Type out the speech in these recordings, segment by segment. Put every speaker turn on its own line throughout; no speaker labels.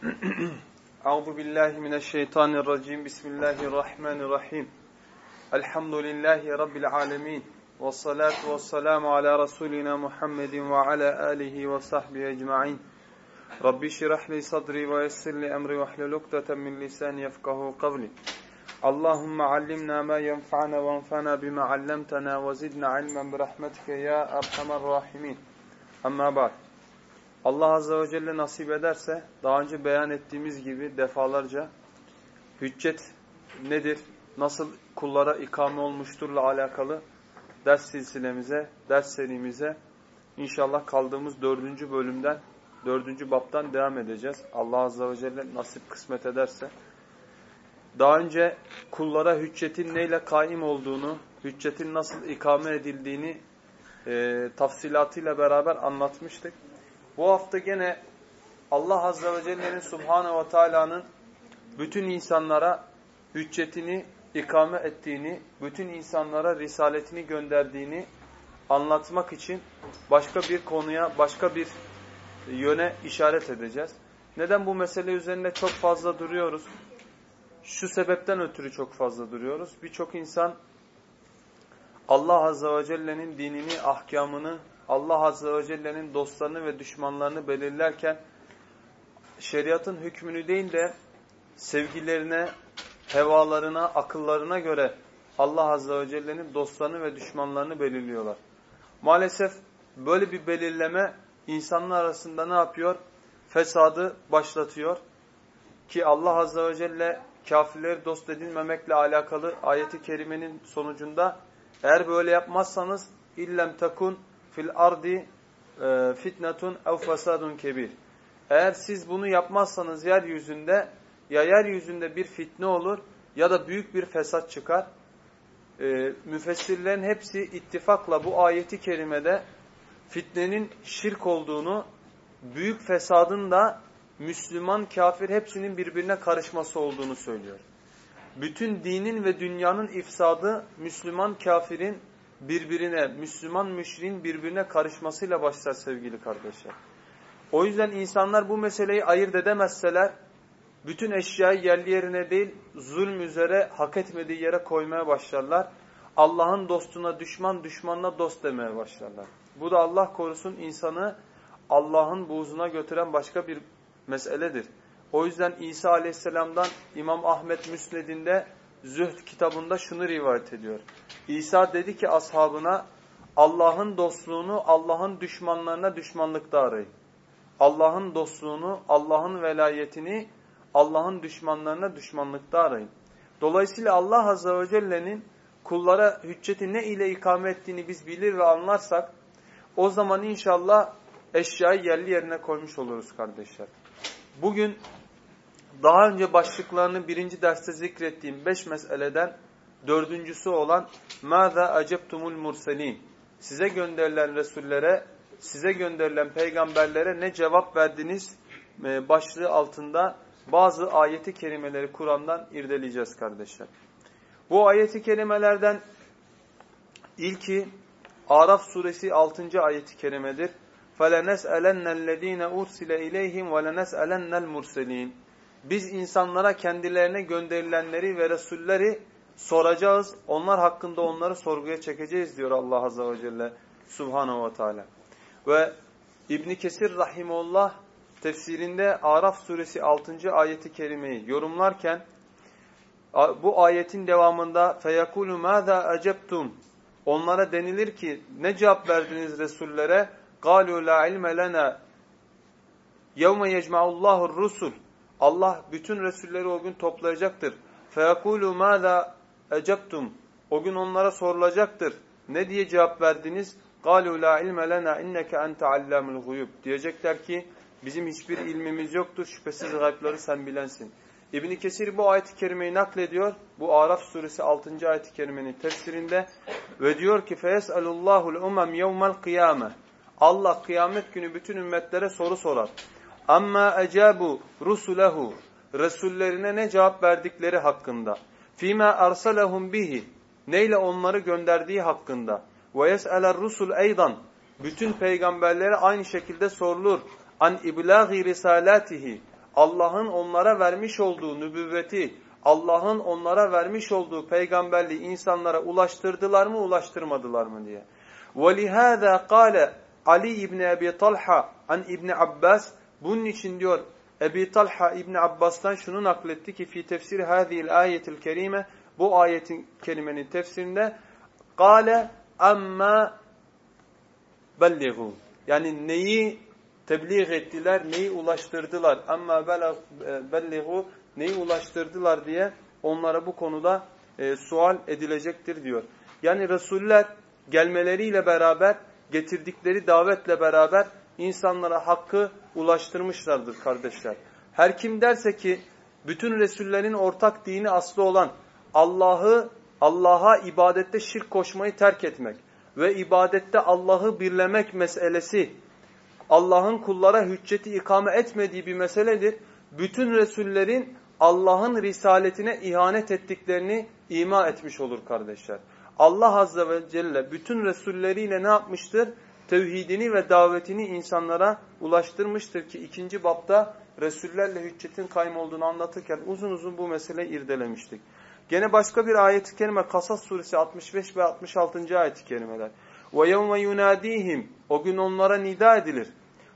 أعوذ بالله من الشيطان الرجيم. بسم الله الرحمن الرحيم. الحمد لله رب العالمين والصلاة والسلام على رسولنا محمد وعلى آله وصحبه أجمعين. ربي شرح لي صدري ويسر لي أمري واحلل عقدة من لساني يفقه قولي. اللهم علمنا ما ينفعنا وانفعنا بما علمتنا وزدنا علما برحمتك يا أرحم الراحمين. أما بعد. Allah Azze ve Celle nasip ederse daha önce beyan ettiğimiz gibi defalarca hüccet nedir, nasıl kullara ikame olmuşturla alakalı ders silsilemize, ders serimize inşallah kaldığımız dördüncü bölümden, dördüncü baptan devam edeceğiz. Allah Azze ve Celle nasip kısmet ederse. Daha önce kullara hüccetin neyle kaim olduğunu, hüccetin nasıl ikame edildiğini e, tafsilatıyla beraber anlatmıştık. Bu hafta gene Allah Azze ve Celle'nin Subhanahu ve Teala'nın bütün insanlara hüccetini ikame ettiğini, bütün insanlara risaletini gönderdiğini anlatmak için başka bir konuya, başka bir yöne işaret edeceğiz. Neden bu mesele üzerinde çok fazla duruyoruz? Şu sebepten ötürü çok fazla duruyoruz. Birçok insan Allah Azze ve Celle'nin dinini, ahkamını, Allah Azze ve Celle'nin dostlarını ve düşmanlarını belirlerken şeriatın hükmünü değil de sevgilerine, hevalarına, akıllarına göre Allah Azze ve Celle'nin dostlarını ve düşmanlarını belirliyorlar. Maalesef böyle bir belirleme insanlar arasında ne yapıyor? Fesadı başlatıyor. Ki Allah Azze ve Celle kafirleri dost edinmemekle alakalı ayeti kerimenin sonucunda eğer böyle yapmazsanız illem takun fil ardi e, fitnetun ev fesadun kebir. Eğer siz bunu yapmazsanız yeryüzünde ya yeryüzünde bir fitne olur ya da büyük bir fesat çıkar. E, müfessirlerin hepsi ittifakla bu ayeti kerimede fitnenin şirk olduğunu, büyük fesadın da Müslüman, kafir hepsinin birbirine karışması olduğunu söylüyor. Bütün dinin ve dünyanın ifsadı Müslüman, kafirin birbirine, Müslüman müşriğin birbirine karışmasıyla başlar sevgili kardeşler. O yüzden insanlar bu meseleyi ayırt edemezseler, bütün eşyayı yerli yerine değil, zulm üzere hak etmediği yere koymaya başlarlar. Allah'ın dostuna düşman, düşmanına dost demeye başlarlar. Bu da Allah korusun insanı Allah'ın buğzuna götüren başka bir meseledir. O yüzden İsa aleyhisselamdan İmam Ahmet Müsned'inde Zühd kitabında şunu rivayet ediyor. İsa dedi ki ashabına Allah'ın dostluğunu Allah'ın düşmanlarına düşmanlıkta arayın. Allah'ın dostluğunu, Allah'ın velayetini Allah'ın düşmanlarına düşmanlıkta arayın. Dolayısıyla Allah Azze ve Celle'nin kullara hücceti ne ile ikame ettiğini biz bilir ve anlarsak o zaman inşallah eşyayı yerli yerine koymuş oluruz kardeşler. Bugün daha önce başlıklarını birinci derste zikrettiğim beş meseleden dördüncüsü olan مَاذَا acebtumul murselin Size gönderilen Resullere, size gönderilen peygamberlere ne cevap verdiniz e, başlığı altında bazı ayeti kerimeleri Kur'an'dan irdeleyeceğiz kardeşler. Bu ayeti kerimelerden ilki Araf suresi 6. ayeti kerimedir. فَلَنَسْأَلَنَّ الَّذ۪ينَ اُرْسِلَ اِلَيْهِمْ وَلَنَسْأَلَنَّ الْمُرْسَل۪ينَ biz insanlara kendilerine gönderilenleri ve Resulleri soracağız. Onlar hakkında onları sorguya çekeceğiz diyor Allah Azze ve Celle Subhanahu ve Teala. Ve İbni Kesir Rahimullah tefsirinde Araf suresi 6. ayeti kerimeyi yorumlarken bu ayetin devamında feyakulu maza acebtum onlara denilir ki ne cevap verdiniz resullere galu la ilme lena yevme yecma'ullahu rusul Allah bütün resulleri o gün toplayacaktır. Feyakulu maza ecebtum. O gün onlara sorulacaktır. Ne diye cevap verdiniz? قَالُوا لَا عِلْمَ لَنَا اِنَّكَ اَنْتَ عَلَّامُ الْغُيُوبِ Diyecekler ki bizim hiçbir ilmimiz yoktur. Şüphesiz gaybları sen bilensin. İbn Kesir bu ayet-i kerimeyi naklediyor. Bu Araf suresi 6. ayet-i kerimenin tefsirinde ve diyor ki فَيَسْأَلُ اللّٰهُ الْاُمَمْ يَوْمَ الْقِيَامَةِ Allah kıyamet günü bütün ümmetlere soru sorar. Amma ecabu rusulehu Resullerine ne cevap verdikleri hakkında. Fima arsalahum bihi neyle onları gönderdiği hakkında. Ve yes'eler rusul eydan bütün peygamberlere aynı şekilde sorulur. An iblagi risalatihi Allah'ın onlara vermiş olduğu nübüvveti, Allah'ın onlara vermiş olduğu peygamberliği insanlara ulaştırdılar mı, ulaştırmadılar mı diye. وَلِهَذَا قَالَ Ali İbni Ebi Talha an İbni Abbas bunun için diyor Ebi Talha İbni Abbas'tan şunu nakletti ki fi tefsir hâzihil ayetil kerime bu ayetin kelimenin tefsirinde Kale amma belligu. Yani neyi tebliğ ettiler, neyi ulaştırdılar. Amma belligu neyi ulaştırdılar diye onlara bu konuda e, sual edilecektir diyor. Yani Resuller gelmeleriyle beraber, getirdikleri davetle beraber insanlara hakkı ulaştırmışlardır kardeşler. Her kim derse ki bütün Resullerin ortak dini aslı olan Allah'ı Allah'a ibadette şirk koşmayı terk etmek ve ibadette Allah'ı birlemek meselesi Allah'ın kullara hücceti ikame etmediği bir meseledir. Bütün Resullerin Allah'ın risaletine ihanet ettiklerini ima etmiş olur kardeşler. Allah Azze ve Celle bütün Resulleriyle ne yapmıştır? Tevhidini ve davetini insanlara ulaştırmıştır ki ikinci bapta Resullerle hüccetin kaym olduğunu anlatırken uzun uzun bu meseleyi irdelemiştik. Gene başka bir ayet-i kerime Kasas suresi 65 ve 66. ayet-i kerimeler. وَيَوْمَ يُنَادِيهِمْ O gün onlara nida edilir.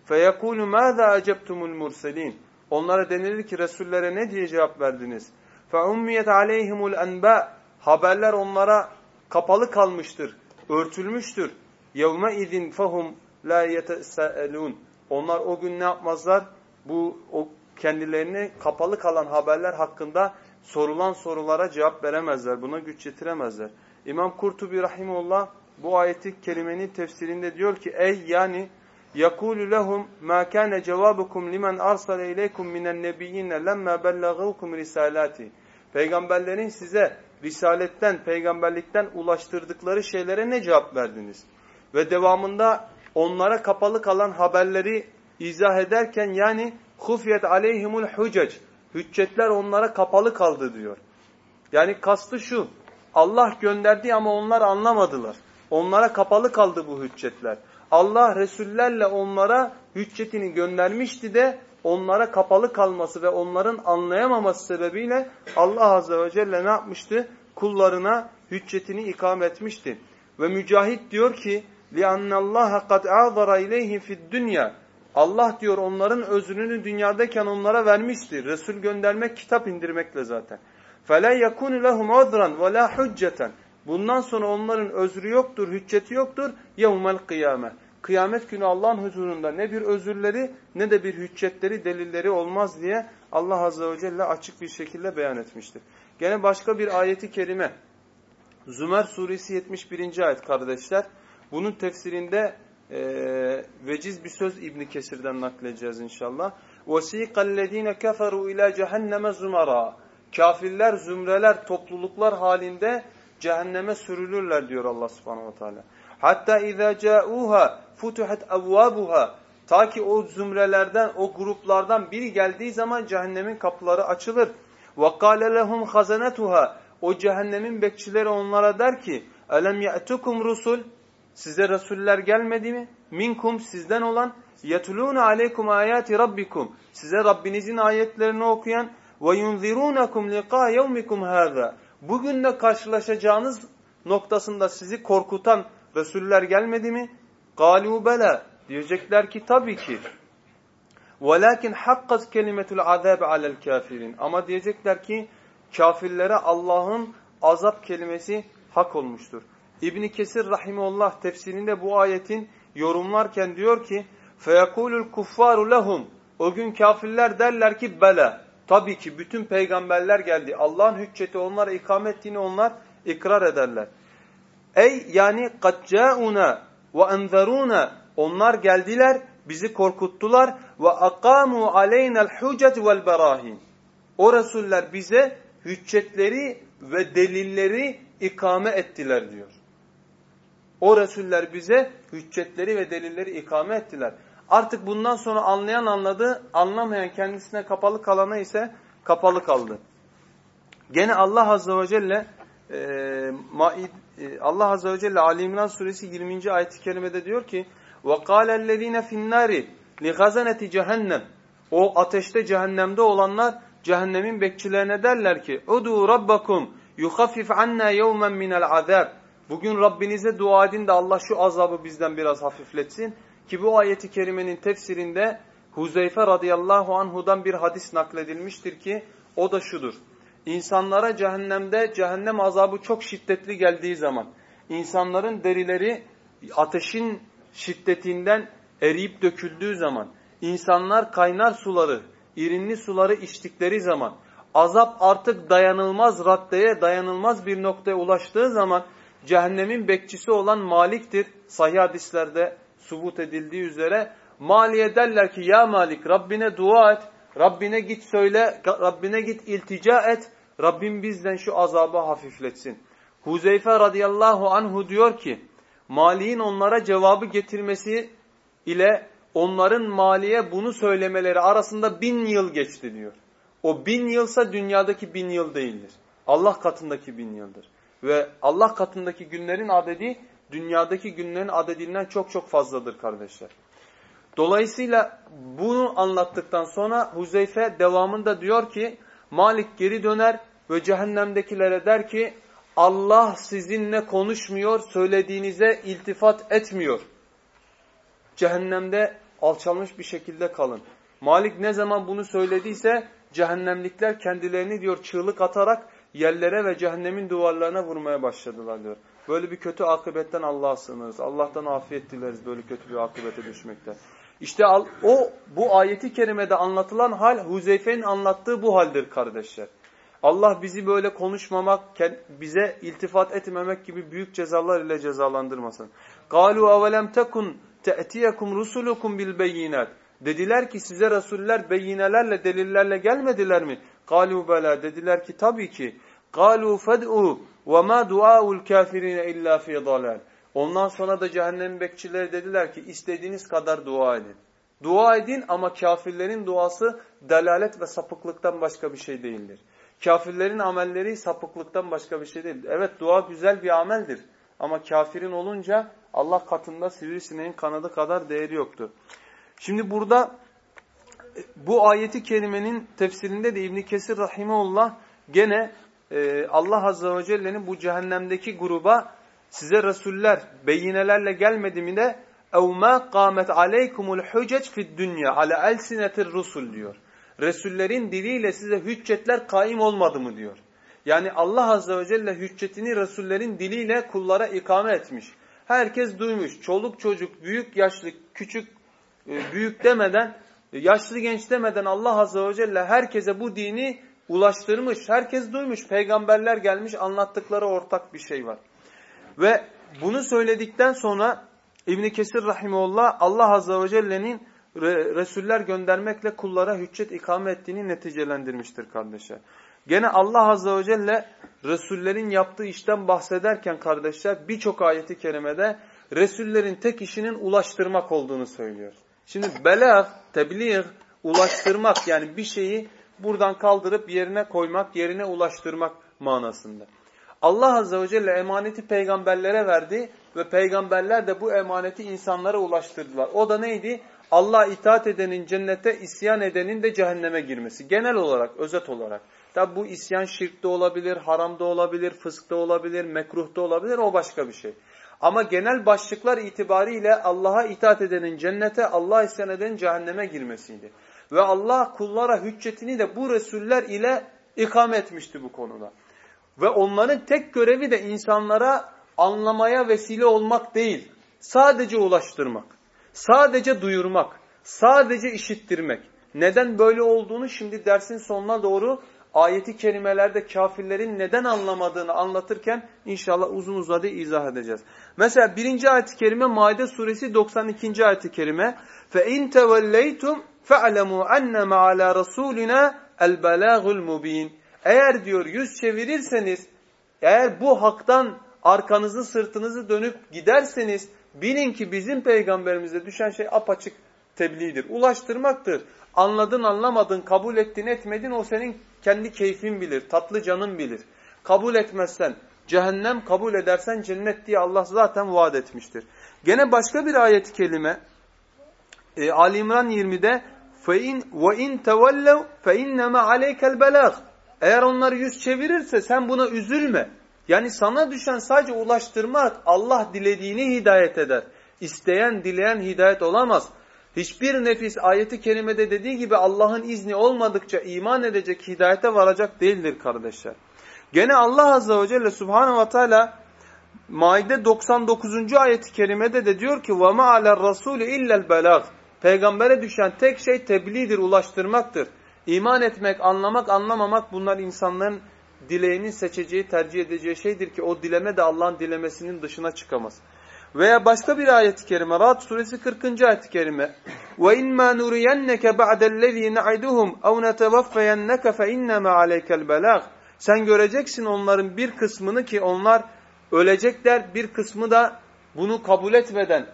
فَيَقُولُ مَاذَا أَجَبْتُمُ الْمُرْسَلِينَ Onlara denilir ki Resullere ne diye cevap verdiniz? فَاُمِّيَتْ عَلَيْهِمُ الْاَنْبَاءِ Haberler onlara kapalı kalmıştır, örtülmüştür. يَوْمَ اِذٍ فَهُمْ لَا يَتَسَأَلُونَ Onlar o gün ne yapmazlar? Bu o kendilerini kapalı kalan haberler hakkında sorulan sorulara cevap veremezler. Buna güç yetiremezler. İmam Kurtubi Rahimullah bu ayeti kelimenin tefsirinde diyor ki ey yani يَقُولُ لَهُمْ مَا كَانَ جَوَابُكُمْ لِمَنْ أَرْسَلَ اِلَيْكُمْ مِنَ النَّبِيِّينَ لَمَّا بَلَّغُوكُمْ رِسَالَاتِ Peygamberlerin size risaletten, peygamberlikten ulaştırdıkları şeylere ne cevap verdiniz? Ve devamında onlara kapalı kalan haberleri izah ederken yani hufyet aleyhimul hucec hüccetler onlara kapalı kaldı diyor. Yani kastı şu Allah gönderdi ama onlar anlamadılar. Onlara kapalı kaldı bu hüccetler. Allah Resullerle onlara hüccetini göndermişti de onlara kapalı kalması ve onların anlayamaması sebebiyle Allah Azze ve Celle ne yapmıştı? Kullarına hüccetini ikame etmişti. Ve Mücahit diyor ki لِأَنَّ اللّٰهَ قَدْ اَعْذَرَ اِلَيْهِمْ فِي الدُّنْيَا Allah diyor onların özrünü dünyadayken onlara vermiştir. Resul göndermek, kitap indirmekle zaten. فَلَا يَكُونُ لَهُمْ عَذْرًا وَلَا حُجَّةً Bundan sonra onların özrü yoktur, hücceti yoktur. يَوْمَ الْقِيَامَةِ Kıyamet günü Allah'ın huzurunda ne bir özürleri ne de bir hüccetleri, delilleri olmaz diye Allah Azze ve Celle açık bir şekilde beyan etmiştir. Gene başka bir ayeti kerime. Zümer suresi 71. ayet kardeşler. Bunun tefsirinde e, veciz bir söz İbn Kesir'den nakledeceğiz inşallah. وَسِيقَ الَّذ۪ينَ كَفَرُوا اِلَى جَهَنَّمَ زُمَرًا Kafirler, zümreler, topluluklar halinde cehenneme sürülürler diyor Allah subhanahu wa ta'ala. Hatta اِذَا جَاءُوهَا فُتُحَتْ اَوْوَابُهَا Ta ki o zümrelerden, o gruplardan biri geldiği zaman cehennemin kapıları açılır. وَقَالَ لَهُمْ خَزَنَتُهَا O cehennemin bekçileri onlara der ki, أَلَمْ يَأْتُكُمْ رُسُلْ Size rasuller gelmedi mi? Minkum sizden olan yetulûne aleykum ayati rabbikum. Size Rabbinizin ayetlerini okuyan ve yunzirûnekum liqa yevmikum hâzâ. Bugünle karşılaşacağınız noktasında sizi korkutan rasuller gelmedi mi? Galû bela. Diyecekler ki tabii ki. Velakin hakkat kelimetul azab alel kafirin. Ama diyecekler ki kafirlere Allah'ın azap kelimesi hak olmuştur. İbn Kesir rahimullah tefsirinde bu ayetin yorumlarken diyor ki فَيَقُولُ الْكُفَّارُ لَهُمْ O gün kafirler derler ki bela. Tabii ki bütün peygamberler geldi. Allah'ın hücceti onlara ikame ettiğini onlar ikrar ederler. Ey yani قَدْ جَاءُنَا وَاَنْذَرُونَ Onlar geldiler, bizi korkuttular. ve وَاَقَامُوا عَلَيْنَا الْحُجَّةِ وَالْبَرَاهِينَ O Resuller bize hüccetleri ve delilleri ikame ettiler diyor. O Resuller bize hüccetleri ve delilleri ikame ettiler. Artık bundan sonra anlayan anladı, anlamayan kendisine kapalı kalana ise kapalı kaldı. Gene Allah Azze ve Celle e, Maid, e, Allah Azze ve Celle Ali İmran suresi 20. ayet-i kerimede diyor ki وَقَالَ الَّذ۪ينَ فِي النَّارِ لِغَزَنَةِ cehennem O ateşte cehennemde olanlar cehennemin bekçilerine derler ki Udu rabbakum yuhaffif anna yevmen minel azab. Bugün Rabbinize dua edin de Allah şu azabı bizden biraz hafifletsin. Ki bu ayeti kerimenin tefsirinde Huzeyfe radıyallahu anhudan bir hadis nakledilmiştir ki o da şudur. İnsanlara cehennemde cehennem azabı çok şiddetli geldiği zaman insanların derileri ateşin şiddetinden eriyip döküldüğü zaman insanlar kaynar suları, irinli suları içtikleri zaman azap artık dayanılmaz raddeye, dayanılmaz bir noktaya ulaştığı zaman cehennemin bekçisi olan Malik'tir. Sahih hadislerde subut edildiği üzere Mali'ye derler ki ya Malik Rabbine dua et, Rabbine git söyle, Rabbine git iltica et, Rabbim bizden şu azabı hafifletsin. Huzeyfe radıyallahu anhu diyor ki Mali'nin onlara cevabı getirmesi ile onların Mali'ye bunu söylemeleri arasında bin yıl geçti diyor. O bin yılsa dünyadaki bin yıl değildir. Allah katındaki bin yıldır. Ve Allah katındaki günlerin adedi dünyadaki günlerin adedinden çok çok fazladır kardeşler. Dolayısıyla bunu anlattıktan sonra Huzeyfe devamında diyor ki Malik geri döner ve cehennemdekilere der ki Allah sizinle konuşmuyor, söylediğinize iltifat etmiyor. Cehennemde alçalmış bir şekilde kalın. Malik ne zaman bunu söylediyse cehennemlikler kendilerini diyor çığlık atarak yerlere ve cehennemin duvarlarına vurmaya başladılar diyor. Böyle bir kötü akıbetten Allah'a sığınırız. Allah'tan afiyet dileriz böyle kötü bir akıbete düşmekte. İşte o bu ayeti kerimede anlatılan hal Huzeyfe'nin anlattığı bu haldir kardeşler. Allah bizi böyle konuşmamak, bize iltifat etmemek gibi büyük cezalar ile cezalandırmasın. Galu avelem tekun te'tiyekum rusulukum bil beyinat. Dediler ki size resuller beyinelerle delillerle gelmediler mi? Kalu bela dediler ki tabii ki. Kalu fed'u ve ma du'aul kafirine illa fi dalal. Ondan sonra da cehennem bekçileri dediler ki istediğiniz kadar dua edin. Dua edin ama kafirlerin duası delalet ve sapıklıktan başka bir şey değildir. Kafirlerin amelleri sapıklıktan başka bir şey değildir. Evet dua güzel bir ameldir ama kafirin olunca Allah katında sivrisineğin kanadı kadar değeri yoktu. Şimdi burada bu ayeti kerimenin tefsirinde de İbn Kesir rahimeullah gene e, Allah azze ve celle'nin bu cehennemdeki gruba size resuller beyinelerle gelmedi mi de اَوْ مَا قَامَتْ عَلَيْكُمُ الْحُجَجْ فِي الدُّنْيَا عَلَى أَلْسِنَةِ الرُّسُلِ diyor. Resullerin diliyle size hüccetler kaim olmadı mı diyor. Yani Allah Azze ve Celle hüccetini Resullerin diliyle kullara ikame etmiş. Herkes duymuş. Çoluk çocuk, büyük yaşlı, küçük, e, büyük demeden, yaşlı genç demeden Allah Azze ve Celle herkese bu dini ulaştırmış. Herkes duymuş. Peygamberler gelmiş anlattıkları ortak bir şey var. Ve bunu söyledikten sonra İbn Kesir rahimehullah Allah azze ve celle'nin resuller göndermekle kullara hüccet ikame ettiğini neticelendirmiştir kardeşler. Gene Allah azze ve celle resullerin yaptığı işten bahsederken kardeşler birçok ayeti kerimede resullerin tek işinin ulaştırmak olduğunu söylüyor. Şimdi belag, tebliğ, ulaştırmak yani bir şeyi buradan kaldırıp yerine koymak, yerine ulaştırmak manasında. Allah Azze ve Celle emaneti peygamberlere verdi ve peygamberler de bu emaneti insanlara ulaştırdılar. O da neydi? Allah itaat edenin cennete, isyan edenin de cehenneme girmesi. Genel olarak, özet olarak. Tabi bu isyan şirkte olabilir, haramda olabilir, fıskta olabilir, mekruhta olabilir, o başka bir şey. Ama genel başlıklar itibariyle Allah'a itaat edenin cennete, Allah isyan edenin cehenneme girmesiydi. Ve Allah kullara hüccetini de bu Resuller ile ikame etmişti bu konuda. Ve onların tek görevi de insanlara anlamaya vesile olmak değil. Sadece ulaştırmak. Sadece duyurmak. Sadece işittirmek. Neden böyle olduğunu şimdi dersin sonuna doğru ayeti kelimelerde kafirlerin neden anlamadığını anlatırken inşallah uzun uzadı izah edeceğiz. Mesela birinci ayet-i kerime Maide suresi 92. ayet-i kerime فَاِنْ تَوَلَّيْتُمْ فَعْلَمُوا اَنَّمَا عَلَى رَسُولِنَا الْبَلَاغُ الْمُب۪ينَ eğer diyor yüz çevirirseniz, eğer bu haktan arkanızı sırtınızı dönüp giderseniz bilin ki bizim peygamberimize düşen şey apaçık tebliğdir. Ulaştırmaktır. Anladın anlamadın, kabul ettin etmedin o senin kendi keyfin bilir, tatlı canın bilir. Kabul etmezsen cehennem, kabul edersen cennet diye Allah zaten vaat etmiştir. Gene başka bir ayet-i kelime e, Ali İmran 20'de فَاِنْ وَاِنْ تَوَلَّوْا فَاِنَّمَا عَلَيْكَ الْبَلَاغِ Eğer onlar yüz çevirirse sen buna üzülme. Yani sana düşen sadece ulaştırmak Allah dilediğini hidayet eder. İsteyen dileyen hidayet olamaz. Hiçbir nefis ayeti kerimede dediği gibi Allah'ın izni olmadıkça iman edecek, hidayete varacak değildir kardeşler. Gene Allah Azze ve Celle Subhanahu ve Teala Maide 99. ayeti kerimede de diyor ki وَمَا عَلَى الرَّسُولِ اِلَّا الْبَلَاغِ Peygambere düşen tek şey tebliğdir, ulaştırmaktır. İman etmek, anlamak, anlamamak bunlar insanların dileğinin seçeceği, tercih edeceği şeydir ki o dileme de Allah'ın dilemesinin dışına çıkamaz. Veya başka bir ayet-i kerime, Ra'd suresi 40. ayet-i kerime. وَاِنْمَا نُرِيَنَّكَ بَعْدَ الَّذ۪ي نَعِدُهُمْ اَوْ نَتَوَفَّيَنَّكَ فَاِنَّمَا عَلَيْكَ الْبَلَاغِ Sen göreceksin onların bir kısmını ki onlar ölecekler, bir kısmı da bunu kabul etmeden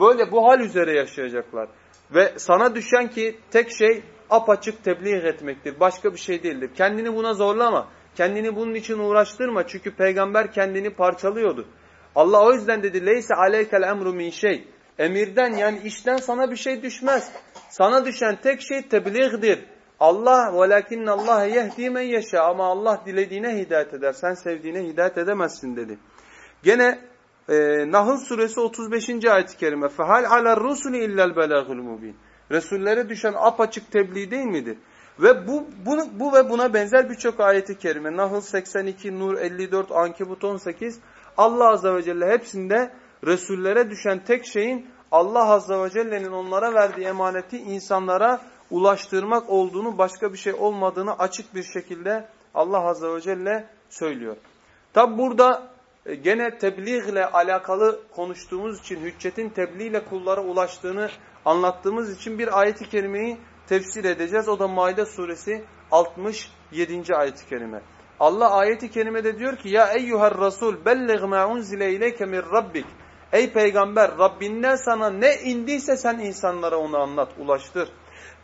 böyle bu hal üzere yaşayacaklar. Ve sana düşen ki tek şey apaçık tebliğ etmektir. Başka bir şey değildir. Kendini buna zorlama. Kendini bunun için uğraştırma. Çünkü peygamber kendini parçalıyordu. Allah o yüzden dedi leyse aleykel emru min şey. Emirden yani işten sana bir şey düşmez. Sana düşen tek şey tebliğdir. Allah velakin Allah yehdi men yeşa ama Allah dilediğine hidayet eder. Sen sevdiğine hidayet edemezsin dedi. Gene e, Nahl suresi 35. ayet-i kerime. Fehal aler rusuli illel belagul mubin. Resullere düşen apaçık tebliğ değil midir? Ve bu, bu, bu ve buna benzer birçok ayeti kerime. Nahl 82, Nur 54, Ankebut 18. Allah Azze ve Celle hepsinde Resullere düşen tek şeyin Allah Azze ve Celle'nin onlara verdiği emaneti insanlara ulaştırmak olduğunu, başka bir şey olmadığını açık bir şekilde Allah Azze ve Celle söylüyor. Tabi burada e, gene tebliğ ile alakalı konuştuğumuz için, hüccetin tebliğ ile kullara ulaştığını anlattığımız için bir ayeti kerimeyi tefsir edeceğiz. O da Maide suresi 67. ayeti kerime. Allah ayeti kerimede diyor ki ya eyyuhar rasul belliğ ma unzile ileyke min rabbik. Ey peygamber Rabbinden sana ne indiyse sen insanlara onu anlat, ulaştır.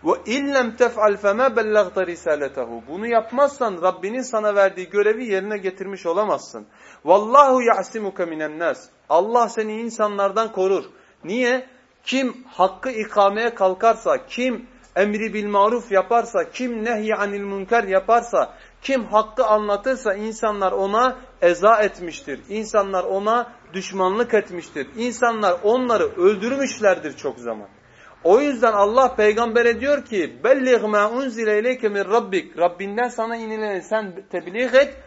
Ve illem tef'al fema bellagta risaletehu. Bunu yapmazsan Rabbinin sana verdiği görevi yerine getirmiş olamazsın. Vallahu ya'simuke minen nas. Allah seni insanlardan korur. Niye? Kim hakkı ikameye kalkarsa, kim emri bil maruf yaparsa, kim nehy anil münker yaparsa, kim hakkı anlatırsa insanlar ona eza etmiştir. İnsanlar ona düşmanlık etmiştir. İnsanlar onları öldürmüşlerdir çok zaman. O yüzden Allah peygambere diyor ki belliğ ma unzile ileyke min rabbik. Rabbinden sana inileni sen tebliğ et.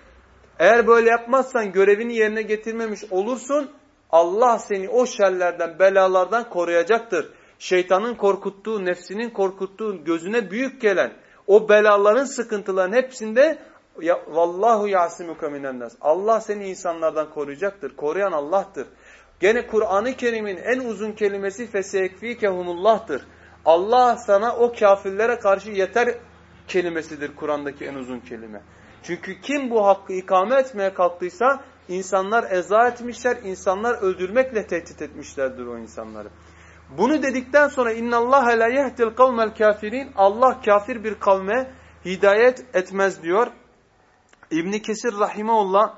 Eğer böyle yapmazsan görevini yerine getirmemiş olursun. Allah seni o şerlerden, belalardan koruyacaktır. Şeytanın korkuttuğu, nefsinin korkuttuğu, gözüne büyük gelen o belaların, sıkıntıların hepsinde ya, vallahu yasimuka minennas. Allah seni insanlardan koruyacaktır. Koruyan Allah'tır. Gene Kur'an-ı Kerim'in en uzun kelimesi fesekfikehumullah'tır. Allah sana o kafirlere karşı yeter kelimesidir Kur'an'daki en uzun kelime. Çünkü kim bu hakkı ikame etmeye kalktıysa insanlar eza etmişler, insanlar öldürmekle tehdit etmişlerdir o insanları. Bunu dedikten sonra innallaha la yehdil kavmel kafirin Allah kafir bir kavme hidayet etmez diyor. İbn Kesir rahimeullah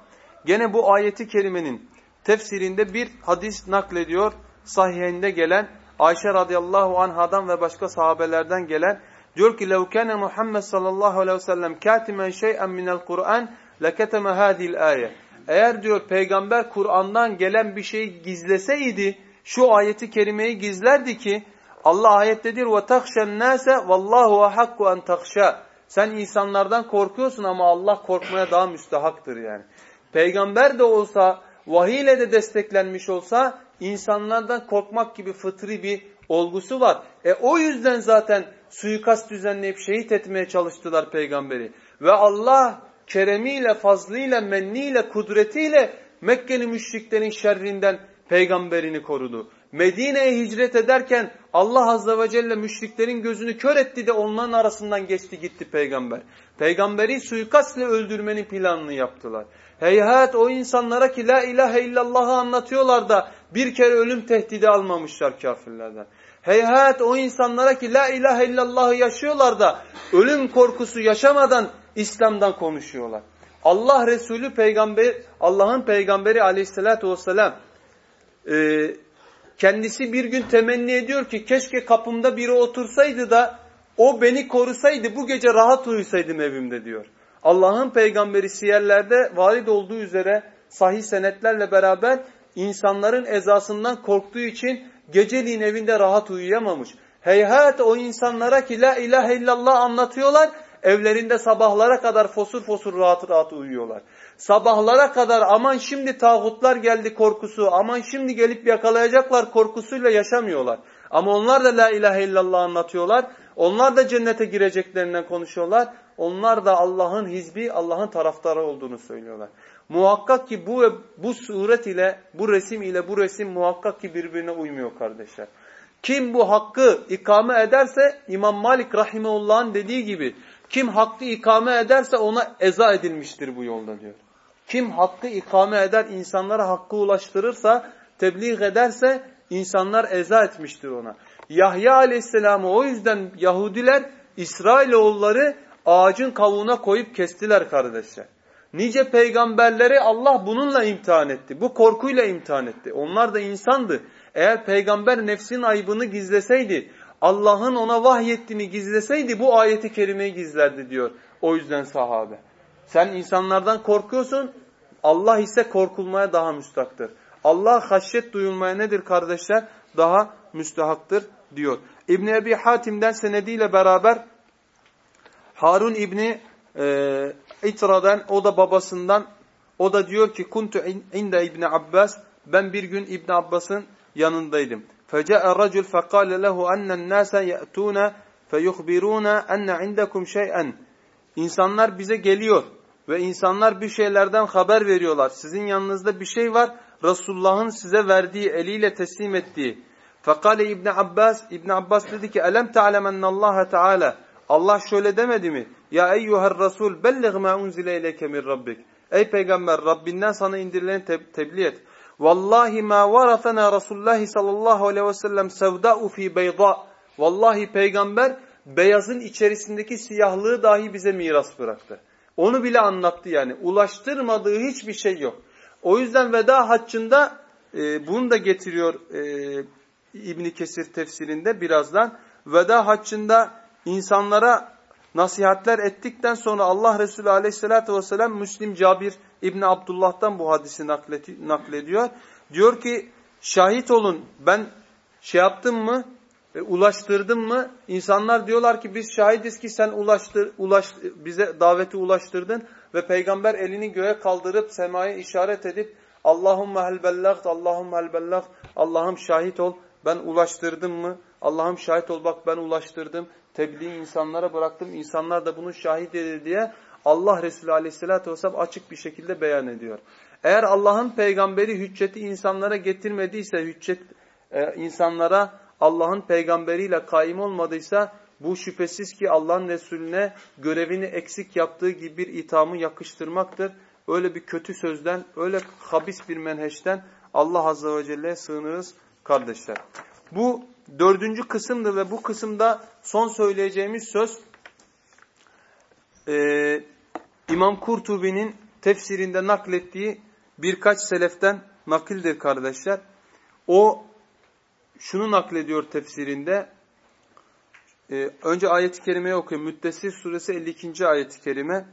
gene bu ayeti kerimenin tefsirinde bir hadis naklediyor. Sahihinde gelen Ayşe radıyallahu anhadan ve başka sahabelerden gelen diyor ki لَوْ كَانَ Muhammed sallallahu aleyhi ve sellem كَاتِمًا شَيْئًا مِنَ الْقُرْآنِ لَكَتَمَ هَذِهِ الْآيَةِ Eğer diyor peygamber Kur'an'dan gelen bir şeyi gizleseydi şu ayeti kerimeyi gizlerdi ki Allah ayettedir ve tahşen nase vallahu hakku en tahşa. Sen insanlardan korkuyorsun ama Allah korkmaya daha müstahaktır yani. Peygamber de olsa, vahiy de desteklenmiş olsa insanlardan korkmak gibi fıtri bir olgusu var. E o yüzden zaten suikast düzenleyip şehit etmeye çalıştılar peygamberi. Ve Allah keremiyle, fazlıyla, menniyle, kudretiyle Mekkeli müşriklerin şerrinden peygamberini korudu. Medine'ye hicret ederken Allah Azze ve Celle müşriklerin gözünü kör etti de onların arasından geçti gitti peygamber. Peygamberi suikastle öldürmenin planını yaptılar. Heyhat o insanlara ki la ilahe illallah'ı anlatıyorlar da bir kere ölüm tehdidi almamışlar kafirlerden. Heyhat o insanlara ki la ilahe illallah'ı yaşıyorlar da ölüm korkusu yaşamadan İslam'dan konuşuyorlar. Allah Resulü peygamber Allah'ın peygamberi aleyhissalatü vesselam e, kendisi bir gün temenni ediyor ki keşke kapımda biri otursaydı da O beni korusaydı bu gece rahat uyusaydım evimde diyor. Allah'ın peygamberi siyerlerde varid olduğu üzere sahih senetlerle beraber insanların ezasından korktuğu için geceliğin evinde rahat uyuyamamış. Heyhat o insanlara ki la ilahe illallah anlatıyorlar. Evlerinde sabahlara kadar fosur fosur rahat rahat uyuyorlar. Sabahlara kadar aman şimdi tağutlar geldi korkusu, aman şimdi gelip yakalayacaklar korkusuyla yaşamıyorlar. Ama onlar da la ilahe illallah anlatıyorlar. Onlar da cennete gireceklerinden konuşuyorlar. Onlar da Allah'ın hizbi, Allah'ın taraftarı olduğunu söylüyorlar. Muhakkak ki bu bu suret ile, bu resim ile bu resim muhakkak ki birbirine uymuyor kardeşler. Kim bu hakkı ikame ederse İmam Malik Rahimullah'ın dediği gibi kim hakkı ikame ederse ona eza edilmiştir bu yolda diyor. Kim hakkı ikame eder, insanlara hakkı ulaştırırsa, tebliğ ederse insanlar eza etmiştir ona. Yahya aleyhisselamı o yüzden Yahudiler İsrailoğulları ağacın kavuğuna koyup kestiler kardeşler. Nice peygamberleri Allah bununla imtihan etti. Bu korkuyla imtihan etti. Onlar da insandı. Eğer peygamber nefsin ayıbını gizleseydi, Allah'ın ona vahyettiğini gizleseydi bu ayeti kerimeyi gizlerdi diyor. O yüzden sahabe. Sen insanlardan korkuyorsun. Allah ise korkulmaya daha müstaktır. Allah haşyet duyulmaya nedir kardeşler? Daha müstahaktır diyor. İbn Ebi Hatim'den senediyle beraber Harun İbni e, İtra'dan o da babasından o da diyor ki kuntu inde İbn Abbas ben bir gün İbn Abbas'ın yanındaydım. Fece'e racul fekale lehu ennen nase ye'tune feyuhbiruna enne indekum şey'en. İnsanlar bize geliyor ve insanlar bir şeylerden haber veriyorlar. Sizin yanınızda bir şey var. Resulullah'ın size verdiği, eliyle teslim ettiği. Fekale İbn Abbas, İbn Abbas dedi ki: "Elem ta'lem Allah Teala Allah şöyle demedi mi? Ya eyyuhar Resul belliğ ma unzile ileyke min rabbik. Ey peygamber Rabbinden sana indirileni te tebliğ et. Vallahi ma varatana Resulullah sallallahu aleyhi ve sellem sevda'u fi beyda. Vallahi peygamber beyazın içerisindeki siyahlığı dahi bize miras bıraktı. Onu bile anlattı yani. Ulaştırmadığı hiçbir şey yok. O yüzden veda haccında e, bunu da getiriyor e, İbn Kesir tefsirinde birazdan. Veda haccında insanlara nasihatler ettikten sonra Allah Resulü aleyhissalatü vesselam Müslim Cabir İbni Abdullah'tan bu hadisi naklediyor. Diyor ki şahit olun ben şey yaptım mı e, ulaştırdım mı? İnsanlar diyorlar ki biz şahidiz ki sen ulaştır, ulaş, bize daveti ulaştırdın ve peygamber elini göğe kaldırıp semaya işaret edip Allahümme hel bellagt, Allahümme hel bellagt, Allah'ım şahit ol ben ulaştırdım mı? Allah'ım şahit ol bak ben ulaştırdım. Tebliği insanlara bıraktım. İnsanlar da bunun şahit dedi diye Allah Resulü Aleyhisselatü vesselam açık bir şekilde beyan ediyor. Eğer Allah'ın peygamberi hücceti insanlara getirmediyse, hüccet e, insanlara Allah'ın peygamberiyle kaim olmadıysa bu şüphesiz ki Allah'ın Resulüne görevini eksik yaptığı gibi bir ithamı yakıştırmaktır. Öyle bir kötü sözden, öyle habis bir menheşten Allah Azze ve Celle'ye sığınırız kardeşler. Bu dördüncü kısımdır ve bu kısımda son söyleyeceğimiz söz e, İmam Kurtubi'nin tefsirinde naklettiği birkaç seleften nakildir kardeşler. O şunu naklediyor tefsirinde. E, önce ayet-i kerimeyi okuyayım. Müddessir suresi 52. ayet-i kerime.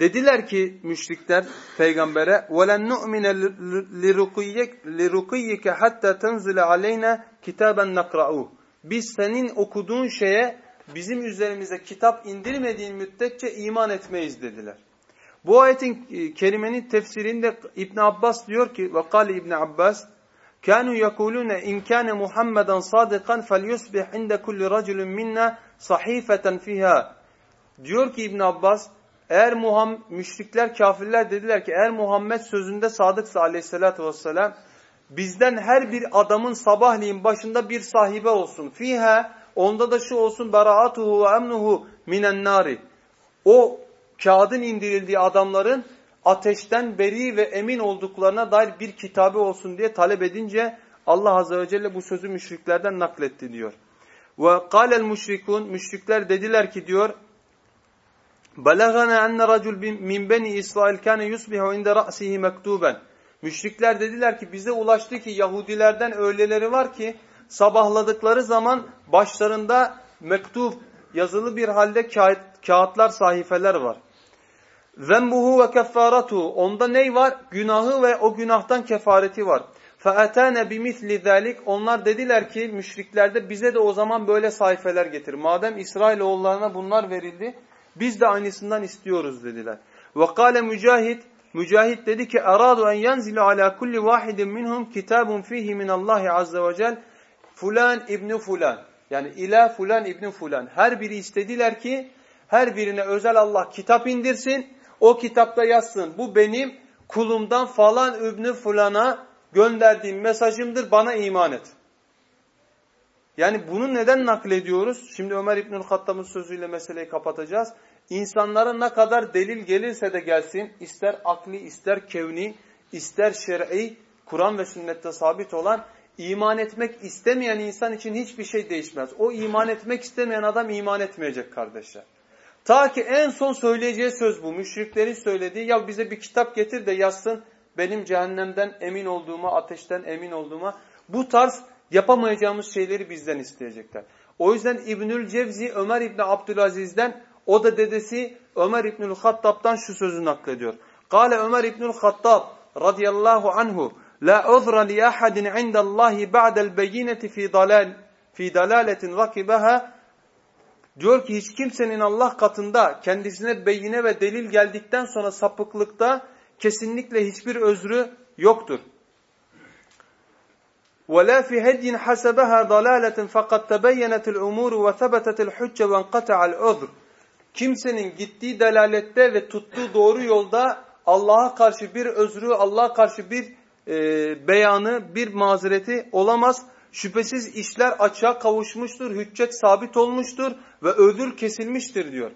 Dediler ki müşrikler peygambere وَلَنْ نُؤْمِنَ لِرُقِيِّكَ حَتَّى تَنْزِلَ عَلَيْنَا كِتَابًا نَقْرَعُهُ Biz senin okuduğun şeye bizim üzerimize kitap indirmediğin müddetçe iman etmeyiz dediler. Bu ayetin e, kelimenin tefsirinde İbn Abbas diyor ki ve kâle İbn Abbas kânû yekûlûne in kâne Muhammeden sâdıkan felyusbih inde kulli raculun minna sahifeten fiha. Diyor ki İbn Abbas eğer Muhammed, müşrikler kafirler dediler ki eğer Muhammed sözünde sadıksa aleyhissalatü vesselam bizden her bir adamın sabahleyin başında bir sahibe olsun. Fiha onda da şu olsun beraatuhu ve emnuhu minen nari. O kağıdın indirildiği adamların ateşten beri ve emin olduklarına dair bir kitabı olsun diye talep edince Allah Azze ve Celle bu sözü müşriklerden nakletti diyor. Ve kâlel müşrikun, müşrikler dediler ki diyor, Belagana enne racul min beni İsrail kâne yusbihu inde ra'sihi mektuben. Müşrikler dediler ki bize ulaştı ki Yahudilerden öyleleri var ki sabahladıkları zaman başlarında mektup yazılı bir halde kağıt, kağıtlar, sahifeler var. Zembuhu ve kefaratu. Onda ney var? Günahı ve o günahtan kefareti var. فَاَتَانَ بِمِثْلِ ذَٰلِكَ Onlar dediler ki müşriklerde bize de o zaman böyle sayfeler getir. Madem İsrailoğullarına bunlar verildi biz de aynısından istiyoruz dediler. وَقَالَ mücahit Mücahit dedi ki aradu en yanzilu ala kulli vahidin minhum kitabun fihi min Allah azze ve cel fulan ibni fulan. Yani ila fulan ibni fulan. Her biri istediler ki her birine özel Allah kitap indirsin. o kitapta yazsın. Bu benim kulumdan falan ibni fulana gönderdiğim mesajımdır bana iman et. Yani bunu neden naklediyoruz? Şimdi Ömer İbnül Hattab'ın sözüyle meseleyi kapatacağız. İnsanlara ne kadar delil gelirse de gelsin, ister akli, ister kevni, ister şer'i, Kur'an ve sünnette sabit olan, iman etmek istemeyen insan için hiçbir şey değişmez. O iman etmek istemeyen adam iman etmeyecek kardeşler. Ta ki en son söyleyeceği söz bu. Müşriklerin söylediği ya bize bir kitap getir de yazsın benim cehennemden emin olduğuma, ateşten emin olduğuma. Bu tarz yapamayacağımız şeyleri bizden isteyecekler. O yüzden İbnül Cevzi Ömer İbni Abdülaziz'den o da dedesi Ömer İbnül Hattab'dan şu sözü naklediyor. Kale Ömer İbnül Hattab radıyallahu anhu La uzra li ahadin indallahi ba'del beyineti fi dalal fi dalaletin rakibaha diyor ki hiç kimsenin Allah katında kendisine beyine ve delil geldikten sonra sapıklıkta kesinlikle hiçbir özrü yoktur. ولا في هدي حسبها ضلالة فقد تبينت الأمور وثبتت الحجة وانقطع العذر kimsenin gittiği delalette ve tuttuğu doğru yolda Allah'a karşı bir özrü, Allah'a karşı bir e, beyanı, bir mazereti olamaz. Şüphesiz işler açığa kavuşmuştur, hüccet sabit olmuştur ve ödül kesilmiştir diyor.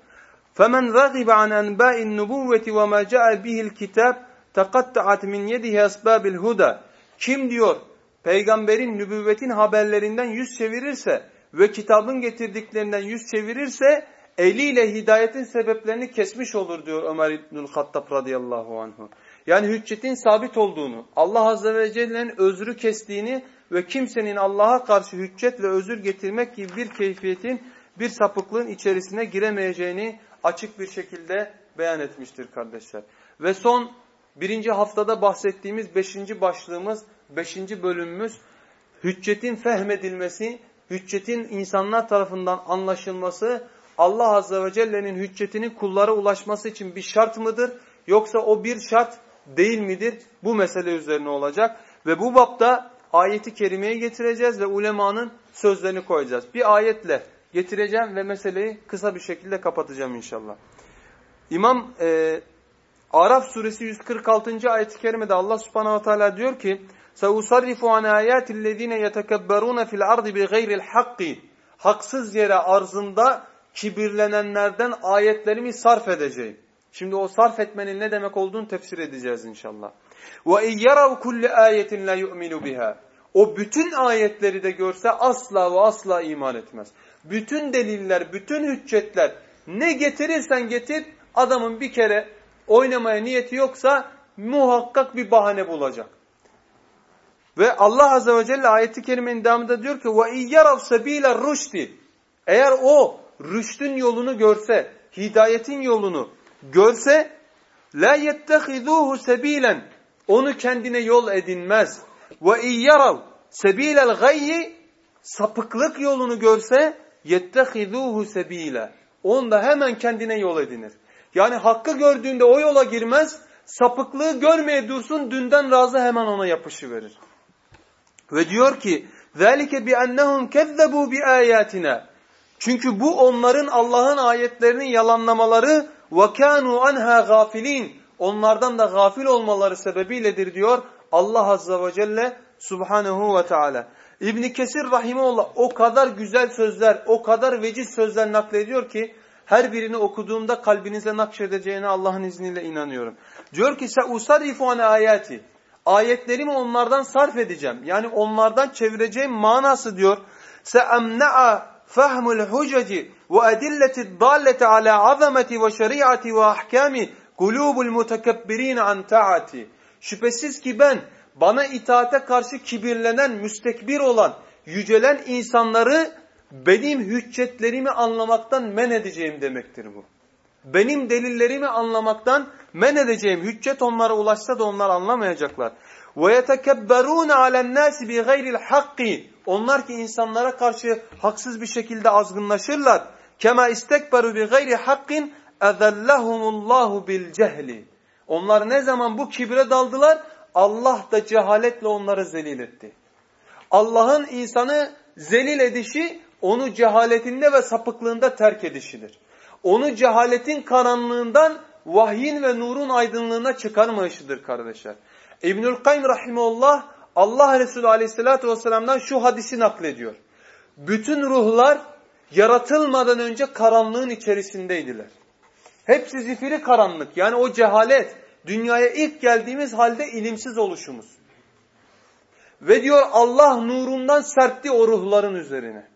فَمَنْ رَغِبَ عَنْ أَنْبَاءِ النُّبُوَّةِ وَمَا جَاءَ بِهِ الْكِتَابِ تَقَطَّعَتْ مِنْ يَدِهِ أَسْبَابِ الْهُدَى Kim diyor peygamberin nübüvvetin haberlerinden yüz çevirirse ve kitabın getirdiklerinden yüz çevirirse eliyle hidayetin sebeplerini kesmiş olur diyor Ömer İbnül Hattab radıyallahu anhu. Yani hüccetin sabit olduğunu, Allah azze ve celle'nin özrü kestiğini ve kimsenin Allah'a karşı hüccet ve özür getirmek gibi bir keyfiyetin, bir sapıklığın içerisine giremeyeceğini açık bir şekilde beyan etmiştir kardeşler. Ve son birinci haftada bahsettiğimiz beşinci başlığımız, beşinci bölümümüz hüccetin fehmedilmesi, hüccetin insanlar tarafından anlaşılması Allah Azze ve Celle'nin hüccetinin kullara ulaşması için bir şart mıdır? Yoksa o bir şart değil midir? Bu mesele üzerine olacak. Ve bu bapta ayeti kerimeye getireceğiz ve ulemanın sözlerini koyacağız. Bir ayetle getireceğim ve meseleyi kısa bir şekilde kapatacağım inşallah. İmam e, Araf suresi 146. ayet-i kerimede Allah subhanahu wa ta'ala diyor ki سَاُصَرِّفُ عَنْ آيَاتِ الَّذ۪ينَ يَتَكَبَّرُونَ فِي الْعَرْضِ بِغَيْرِ الْحَقِّ Haksız yere arzında kibirlenenlerden ayetlerimi sarf edeceğim. Şimdi o sarf etmenin ne demek olduğunu tefsir edeceğiz inşallah. Ve iyyarav kulli ayetin la yu'minu biha. O bütün ayetleri de görse asla ve asla iman etmez. Bütün deliller, bütün hüccetler ne getirirsen getir adamın bir kere oynamaya niyeti yoksa muhakkak bir bahane bulacak. Ve Allah Azze ve Celle ayeti kerimenin devamında diyor ki وَاِيَّرَوْ سَب۪يلَ الرُّشْدِ Eğer o rüştün yolunu görse, hidayetin yolunu görse la yettehizuhu sebilen onu kendine yol edinmez. Ve iyyarav sebilel gayyi sapıklık yolunu görse yettehizuhu sebile. Onda hemen kendine yol edinir. Yani hakkı gördüğünde o yola girmez, sapıklığı görmeye dursun dünden razı hemen ona yapışıverir. Ve diyor ki: "Zalike bi ennehum kezzebu bi ayatina." Çünkü bu onların Allah'ın ayetlerinin yalanlamaları وَكَانُوا anha gafilin. onlardan da gafil olmaları sebebiyledir diyor Allah Azza ve Celle Subhanehu ve Teala. İbni Kesir Rahimullah o kadar güzel sözler, o kadar veciz sözler naklediyor ki her birini okuduğumda kalbinize nakşedeceğine Allah'ın izniyle inanıyorum. Diyor ki usarifu an ayati. Ayetlerimi onlardan sarf edeceğim. Yani onlardan çevireceğim manası diyor. Seemna'a fahmul huceci ve edilleti dallete ala azameti ve şeriatı ve ahkami قلوب المتكبرين عن taati. Şüphesiz ki ben bana itaate karşı kibirlenen, müstekbir olan, yücelen insanları benim hüccetlerimi anlamaktan men edeceğim demektir bu. Benim delillerimi anlamaktan men edeceğim. Hüccet onlara ulaşsa da onlar anlamayacaklar. وَيَتَكَبَّرُونَ عَلَى النَّاسِ بِغَيْرِ الْحَقِّ Onlar ki insanlara karşı haksız bir şekilde azgınlaşırlar. كَمَا اِسْتَكْبَرُوا بِغَيْرِ حَقٍّ اَذَلَّهُمُ اللّٰهُ بِالْجَهْلِ Onlar ne zaman bu kibre daldılar? Allah da cehaletle onları zelil etti. Allah'ın insanı zelil edişi onu cehaletinde ve sapıklığında terk edişidir. Onu cehaletin karanlığından vahyin ve nurun aydınlığına çıkarmayışıdır kardeşler. İbnül Kayyum Rahimullah Allah Resulü Aleyhisselatü Vesselam'dan şu hadisi naklediyor. Bütün ruhlar yaratılmadan önce karanlığın içerisindeydiler. Hepsi zifiri karanlık yani o cehalet dünyaya ilk geldiğimiz halde ilimsiz oluşumuz. Ve diyor Allah nurundan serpti o ruhların üzerine.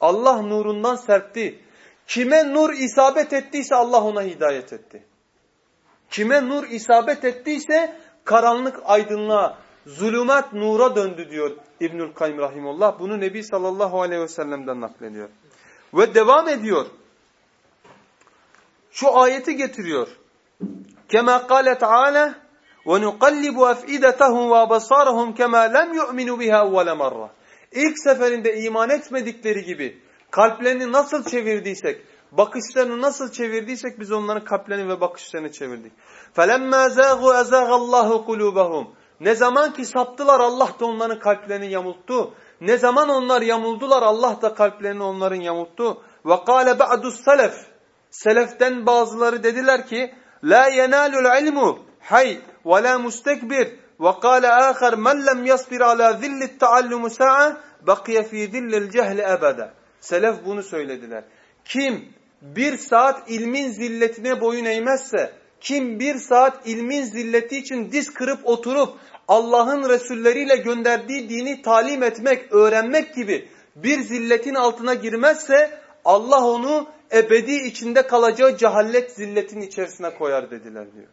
Allah nurundan serpti. Kime nur isabet ettiyse Allah ona hidayet etti. Kime nur isabet ettiyse karanlık aydınlığa, zulümat nura döndü diyor İbnül Kayyum Rahimullah. Bunu Nebi sallallahu aleyhi ve sellem'den naklediyor. Ve devam ediyor Şu ayeti getiriyor. Kema kâle Teala وَنُقَلِّبُ أَفْئِدَتَهُمْ وَأَبَصَارَهُمْ كَمَا لَمْ يُؤْمِنُوا بِهَا اَوَّلَ مَرَّةً İlk seferinde iman etmedikleri gibi kalplerini nasıl çevirdiysek, bakışlarını nasıl çevirdiysek biz onların kalplerini ve bakışlarını çevirdik. فَلَمَّا زَاغُوا اَزَاغَ اللّٰهُ قُلُوبَهُمْ Ne zaman ki saptılar Allah da onların kalplerini yamulttu. Ne zaman onlar yamuldular Allah da kalplerini onların yamulttu. وَقَالَ بَعْدُ السَّلَفِ Seleften bazıları dediler ki la yenalul ilmu hay ve la mustekbir ve kâle âkhar men lem yasbir ala zillit taallumu sa'a bakiye fi zillil cehli ebede. Selef bunu söylediler. Kim bir saat ilmin zilletine boyun eğmezse, kim bir saat ilmin zilleti için diz kırıp oturup Allah'ın Resulleriyle gönderdiği dini talim etmek, öğrenmek gibi bir zilletin altına girmezse Allah onu ebedi içinde kalacağı cehallet zilletin içerisine koyar dediler diyor.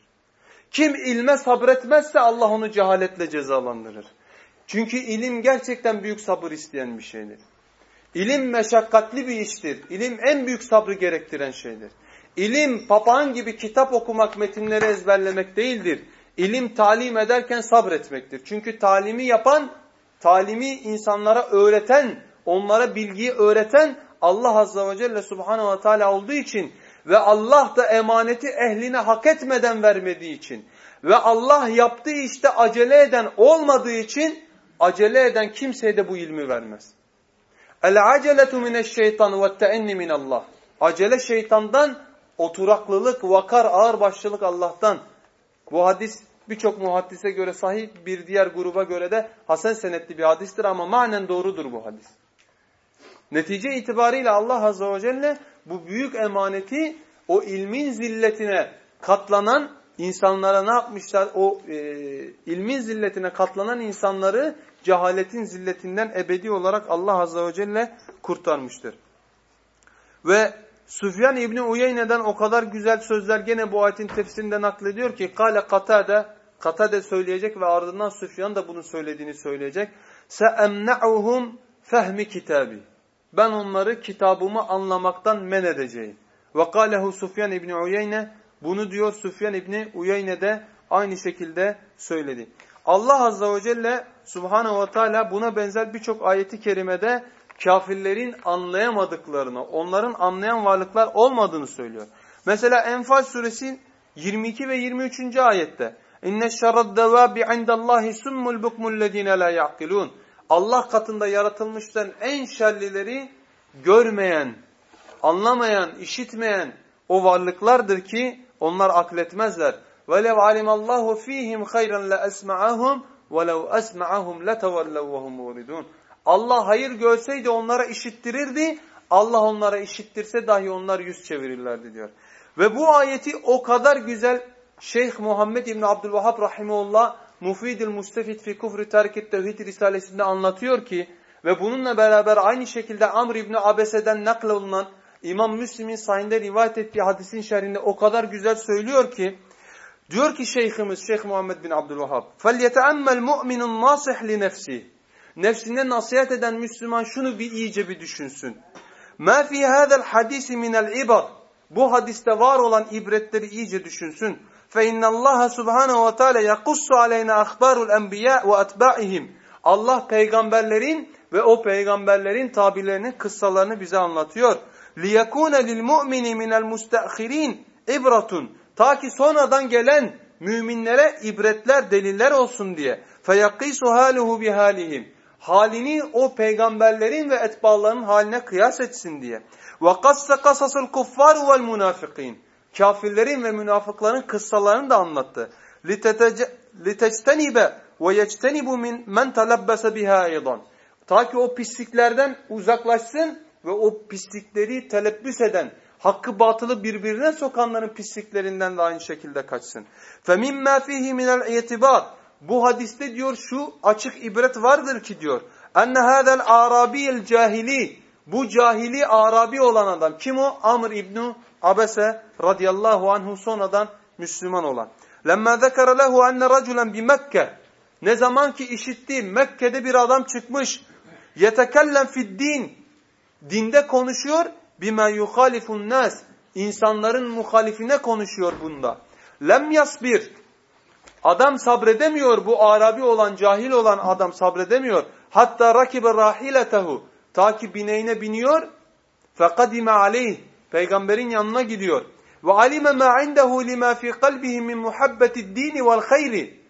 Kim ilme sabretmezse Allah onu cehaletle cezalandırır. Çünkü ilim gerçekten büyük sabır isteyen bir şeydir. İlim meşakkatli bir iştir. İlim en büyük sabrı gerektiren şeydir. İlim papağan gibi kitap okumak, metinleri ezberlemek değildir. İlim talim ederken sabretmektir. Çünkü talimi yapan, talimi insanlara öğreten, onlara bilgiyi öğreten Allah Azze ve Celle Subhanahu ve Teala olduğu için ve Allah da emaneti ehline hak etmeden vermediği için ve Allah yaptığı işte acele eden olmadığı için acele eden kimseye de bu ilmi vermez. El aceletu mineşşeytan ve teenni minallah. Acele şeytandan, oturaklılık, vakar, ağır başlılık Allah'tan. Bu hadis birçok muhaddise göre sahih, bir diğer gruba göre de hasen senetli bir hadistir ama manen doğrudur bu hadis. Netice itibariyle Allah Azze ve Celle bu büyük emaneti o ilmin zilletine katlanan insanlara ne yapmışlar? O e, ilmin zilletine katlanan insanları cehaletin zilletinden ebedi olarak Allah Azze ve Celle kurtarmıştır. Ve Süfyan İbni Uyeyne'den o kadar güzel sözler gene bu ayetin tefsirinde naklediyor ki Kale Katade, Katade söyleyecek ve ardından Süfyan da bunu söylediğini söyleyecek. Se'emne'uhum fehmi kitabi. Ben onları kitabımı anlamaktan men edeceğim. Kâlehu Sufyan İbni Uyeyne bunu diyor Sufyan İbni Uyeyne de aynı şekilde söyledi. Allah Azze ve Celle Subhanahu ve Teala buna benzer birçok ayeti kerimede kafirlerin anlayamadıklarını, onların anlayan varlıklar olmadığını söylüyor. Mesela Enfal suresi 22 ve 23. ayette İnne şerrad devabi indallahi summul bukmul lezine la yaqilun. Allah katında yaratılmışların en şerlileri görmeyen, anlamayan, işitmeyen o varlıklardır ki onlar akletmezler. وَلَوْ عَلِمَ اللّٰهُ ف۪يهِمْ خَيْرًا لَأَسْمَعَهُمْ وَلَوْ أَسْمَعَهُمْ لَتَوَلَّوْا وَهُمْ مُورِدُونَ Allah hayır görseydi onlara işittirirdi. Allah onlara işittirse dahi onlar yüz çevirirlerdi diyor. Ve bu ayeti o kadar güzel Şeyh Muhammed İbni Abdülvahhab Rahimullah Mufidil Mustafid fi Kufri Terkit Tevhid Risalesinde anlatıyor ki ve bununla beraber aynı şekilde Amr İbni Abese'den nakl olunan İmam Müslim'in sahinde rivayet ettiği hadisin şerhinde o kadar güzel söylüyor ki diyor ki şeyhimiz Şeyh Muhammed bin Abdülvahhab فَلْيَتَأَمَّ الْمُؤْمِنُ النَّاصِحْ لِنَفْسِهِ nefsine nasihat eden Müslüman şunu bir iyice bir düşünsün. Ma fi hadal hadisi minel ibar. Bu hadiste var olan ibretleri iyice düşünsün. Fe innallaha subhanahu ve teala yakussu aleyna ahbarul enbiya ve etba'ihim. Allah peygamberlerin ve o peygamberlerin tabilerinin kıssalarını bize anlatıyor. لِيَكُونَ لِلْمُؤْمِنِ مِنَ الْمُسْتَأْخِرِينَ ibratun. Ta ki sonradan gelen müminlere ibretler, deliller olsun diye. فَيَقِيسُ هَالُهُ بِهَالِهِمْ Halini o peygamberlerin ve etbalarının haline kıyas etsin diye. وَقَصَّ قَصَصُ الْكُفَّارُ وَالْمُنَافِقِينَ Kafirlerin ve münafıkların kıssalarını da anlattı. لِتَجْتَنِبَ وَيَجْتَنِبُ مِنْ مَنْ تَلَبَّسَ بِهَا اَيْضًا Ta ki o pisliklerden uzaklaşsın ve o pislikleri telebbüs eden, hakkı batılı birbirine sokanların pisliklerinden de aynı şekilde kaçsın. فَمِمَّا فِيهِ مِنَ الْاِعْتِبَارِ Bu hadiste diyor şu açık ibret vardır ki diyor. اَنَّ هَذَا الْعَرَابِيَ الْجَاهِلِي Bu cahili Arabi olan adam. Kim o? Amr İbni Abese radıyallahu anhu sonradan Müslüman olan. Lemme zekere lehu enne raculen bi Mekke. Ne zaman ki işitti Mekke'de bir adam çıkmış. Yetekellem fid din. Dinde konuşuyor. Bime yuhalifun nas. İnsanların muhalifine konuşuyor bunda. Lem yasbir. Adam sabredemiyor bu Arabi olan cahil olan adam sabredemiyor. Hatta rakibe rahiletehu. Ta ki bineğine biniyor. Fekadime aleyh Peygamberin yanına gidiyor. Ve alime ma indehu lima fi kalbihi min muhabbeti dini vel hayri.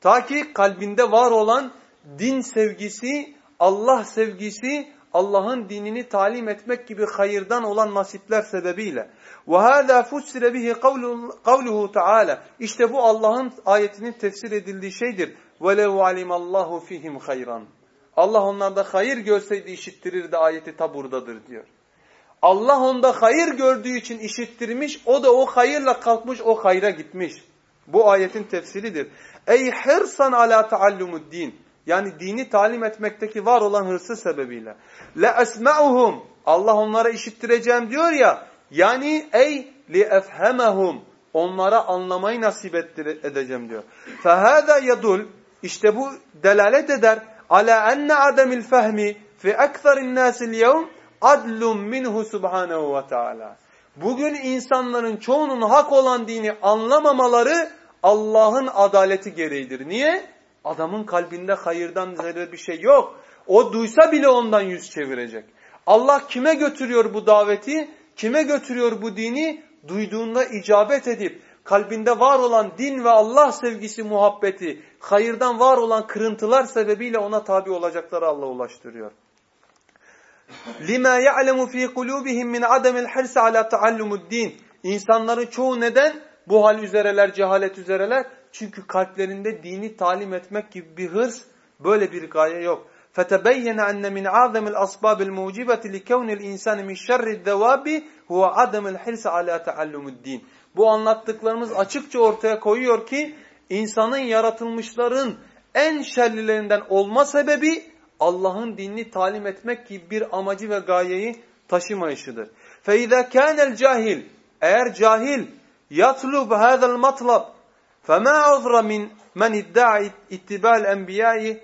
Ta ki kalbinde var olan din sevgisi, Allah sevgisi, Allah'ın dinini talim etmek gibi hayırdan olan nasipler sebebiyle. وَهَذَا فُسِّرَ بِهِ قَوْلُهُ Teala. İşte bu Allah'ın ayetinin tefsir edildiği şeydir. وَلَوْ عَلِمَ اللّٰهُ فِيهِمْ خَيْرًا Allah onlarda hayır görseydi işittirirdi ayeti ta buradadır diyor. Allah onda hayır gördüğü için işittirmiş, o da o hayırla kalkmış, o hayra gitmiş. Bu ayetin tefsiridir. Ey hırsan ala taallumud din. Yani dini talim etmekteki var olan hırsı sebebiyle. Le esma'uhum. Allah onlara işittireceğim diyor ya. Yani ey li efhemehum. Onlara anlamayı nasip edeceğim diyor. Fehâzâ yadul. İşte bu delalet eder. Ala enne ademil fehmi fi ekserin nâsil yevm adlum minhu subhanehu ve teala. Bugün insanların çoğunun hak olan dini anlamamaları Allah'ın adaleti gereğidir. Niye? Adamın kalbinde hayırdan zerre bir şey yok. O duysa bile ondan yüz çevirecek. Allah kime götürüyor bu daveti? Kime götürüyor bu dini? Duyduğunda icabet edip kalbinde var olan din ve Allah sevgisi, muhabbeti, hayırdan var olan kırıntılar sebebiyle ona tabi olacakları Allah ulaştırıyor. لِمَا يَعْلَمُ ف۪ي قُلُوبِهِمْ مِنْ عَدَمِ الْحَرْسِ عَلَى تَعَلُّمُ الدِّينِ İnsanların çoğu neden? Bu hal üzereler, cehalet üzereler. Çünkü kalplerinde dini talim etmek gibi bir hırs, böyle bir gaye yok. فَتَبَيَّنَ أَنَّ مِنْ عَظَمِ الْأَصْبَابِ الْمُوجِبَةِ لِكَوْنِ الْاِنْسَانِ مِنْ شَرِّ الدَّوَابِ هُوَ عَدَمِ الْحِرْسَ عَلَى تَعَلُّمُ الدِّينِ Bu anlattıklarımız açıkça ortaya koyuyor ki, insanın yaratılmışların en şerlilerinden olma sebebi, Allah'ın dinini talim etmek gibi bir amacı ve gayeyi taşımayışıdır. فَاِذَا كَانَ الْجَاهِلِ Eğer cahil يَطْلُبْ هَذَا الْمَطْلَبِ فَمَا عُذْرَ مِنْ مَنْ اِدَّعِ اِتِّبَالِ الْاَنْبِيَاءِ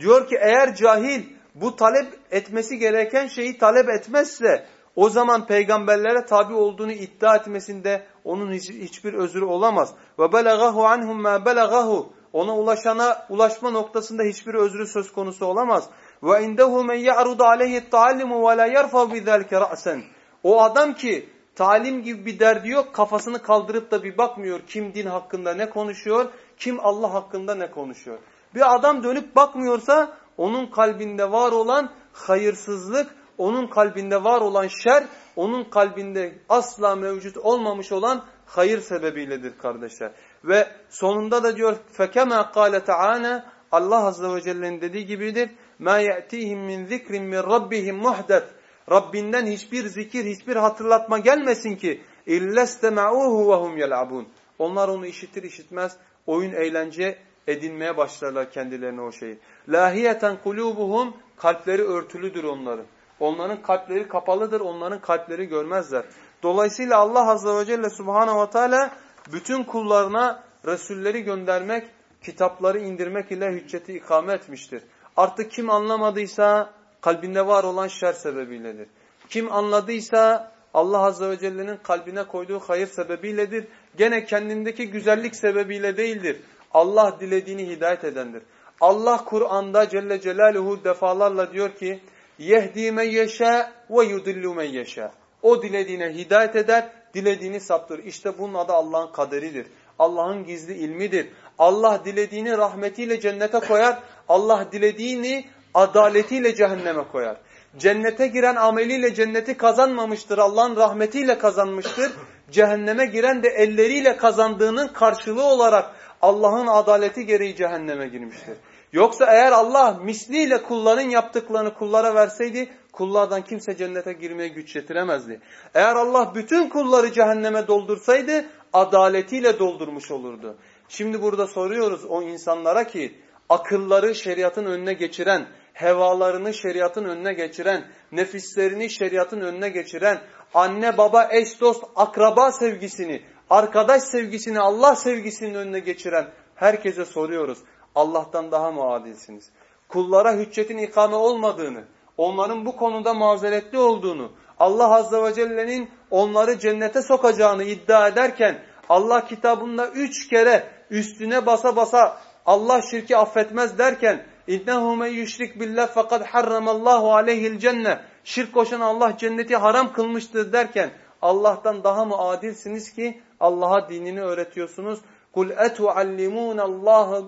Diyor ki eğer cahil bu talep etmesi gereken şeyi talep etmezse o zaman peygamberlere tabi olduğunu iddia etmesinde onun hiç, hiçbir özrü olamaz. Ve belagahu anhum ma belagahu ona ulaşana ulaşma noktasında hiçbir özrü söz konusu olamaz. Ve indehu men ya'rudu aleyhi ta'allimu ve la yerfa bi ra'sen. O adam ki talim gibi bir derdi yok, kafasını kaldırıp da bir bakmıyor kim din hakkında ne konuşuyor, kim Allah hakkında ne konuşuyor. Bir adam dönüp bakmıyorsa onun kalbinde var olan hayırsızlık, onun kalbinde var olan şer, onun kalbinde asla mevcut olmamış olan hayır sebebiyledir kardeşler. Ve sonunda da diyor فَكَمَا قَالَ تَعَانَ Allah Azze ve Celle'nin dediği gibidir. مَا يَأْتِيهِمْ مِنْ ذِكْرٍ مِنْ رَبِّهِمْ مُحْدَثٍ Rabbinden hiçbir zikir, hiçbir hatırlatma gelmesin ki اِلَّسْتَمَعُوهُ وَهُمْ يَلْعَبُونَ Onlar onu işitir işitmez oyun eğlence edinmeye başlarlar kendilerine o şeyi. Lahiyeten kulubuhum kalpleri örtülüdür onların. Onların kalpleri kapalıdır, onların kalpleri görmezler. Dolayısıyla Allah Azze ve Celle Subhanahu ve Teala bütün kullarına Resulleri göndermek, kitapları indirmek ile hücceti ikame etmiştir. Artık kim anlamadıysa kalbinde var olan şer sebebiyledir. Kim anladıysa Allah Azze ve Celle'nin kalbine koyduğu hayır sebebiyledir. Gene kendindeki güzellik sebebiyle değildir. Allah dilediğini hidayet edendir. Allah Kur'an'da Celle Celaluhu defalarla diyor ki men yeşâ ve yudillu men yeşâ. O dilediğine hidayet eder, dilediğini saptır. İşte bunun adı Allah'ın kaderidir. Allah'ın gizli ilmidir. Allah dilediğini rahmetiyle cennete koyar. Allah dilediğini adaletiyle cehenneme koyar. Cennete giren ameliyle cenneti kazanmamıştır. Allah'ın rahmetiyle kazanmıştır. Cehenneme giren de elleriyle kazandığının karşılığı olarak Allah'ın adaleti gereği cehenneme girmiştir. Yoksa eğer Allah misliyle kulların yaptıklarını kullara verseydi kullardan kimse cennete girmeye güç yetiremezdi. Eğer Allah bütün kulları cehenneme doldursaydı adaletiyle doldurmuş olurdu. Şimdi burada soruyoruz o insanlara ki akılları şeriatın önüne geçiren, hevalarını şeriatın önüne geçiren, nefislerini şeriatın önüne geçiren, anne baba eş dost akraba sevgisini, arkadaş sevgisini Allah sevgisinin önüne geçiren herkese soruyoruz. Allah'tan daha mı adilsiniz? Kullara hüccetin ikame olmadığını, onların bu konuda mazeretli olduğunu, Allah Azze ve Celle'nin onları cennete sokacağını iddia ederken Allah kitabında üç kere üstüne basa basa Allah şirki affetmez derken İnnehu men yüşrik billah fakat harramallahu aleyhil cenne. Şirk koşan Allah cenneti haram kılmıştır derken Allah'tan daha mı adilsiniz ki Allah'a dinini öğretiyorsunuz? Etuallimun Allah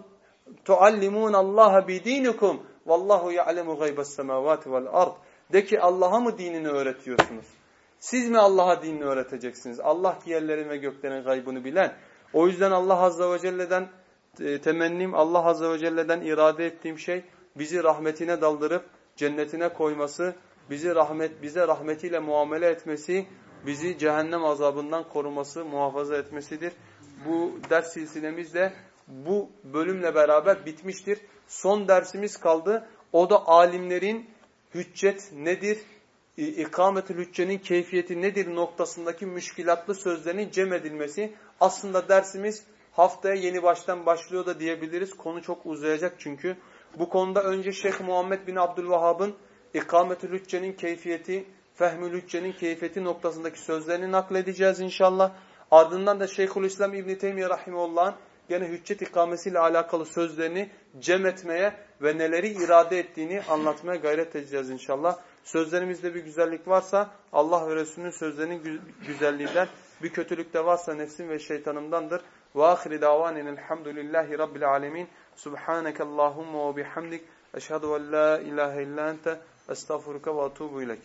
tuallimun Allah bi dinikum vallahu ya'lemu gaybes semavati vel ard. De ki Allah'a mı dinini öğretiyorsunuz? Siz mi Allah'a dinini öğreteceksiniz? Allah yerlerin ve göklerin gaybını bilen. O yüzden Allah Azze ve Celle'den e, temennim, Allah Azze ve Celle'den irade ettiğim şey bizi rahmetine daldırıp cennetine koyması, bizi rahmet bize rahmetiyle muamele etmesi, bizi cehennem azabından koruması, muhafaza etmesidir. Bu ders silsilemiz de bu bölümle beraber bitmiştir. Son dersimiz kaldı. O da alimlerin hüccet nedir, ikametül hüccenin keyfiyeti nedir noktasındaki müşkilatlı sözlerin cem edilmesi. Aslında dersimiz haftaya yeni baştan başlıyor da diyebiliriz. Konu çok uzayacak çünkü. Bu konuda önce Şeyh Muhammed bin Abdülvahhab'ın ikametül hüccenin keyfiyeti, fehmül hüccenin keyfiyeti noktasındaki sözlerini nakledeceğiz inşallah. Ardından da Şeyhülislam İbn Teymiyye rahimehullah'ın gene hüccet ikamesiyle alakalı sözlerini cem etmeye ve neleri irade ettiğini anlatmaya gayret edeceğiz inşallah. Sözlerimizde bir güzellik varsa Allah ve Resulünün sözlerinin güzelliğinden, bir kötülük de varsa nefsim ve şeytanımdandır. Ve ahiri davanin elhamdülillahi rabbil alemin. Subhaneke Allahumma ve bihamdik. Eşhedü en la ilahe illa ente estağfuruka ve atubu ilek.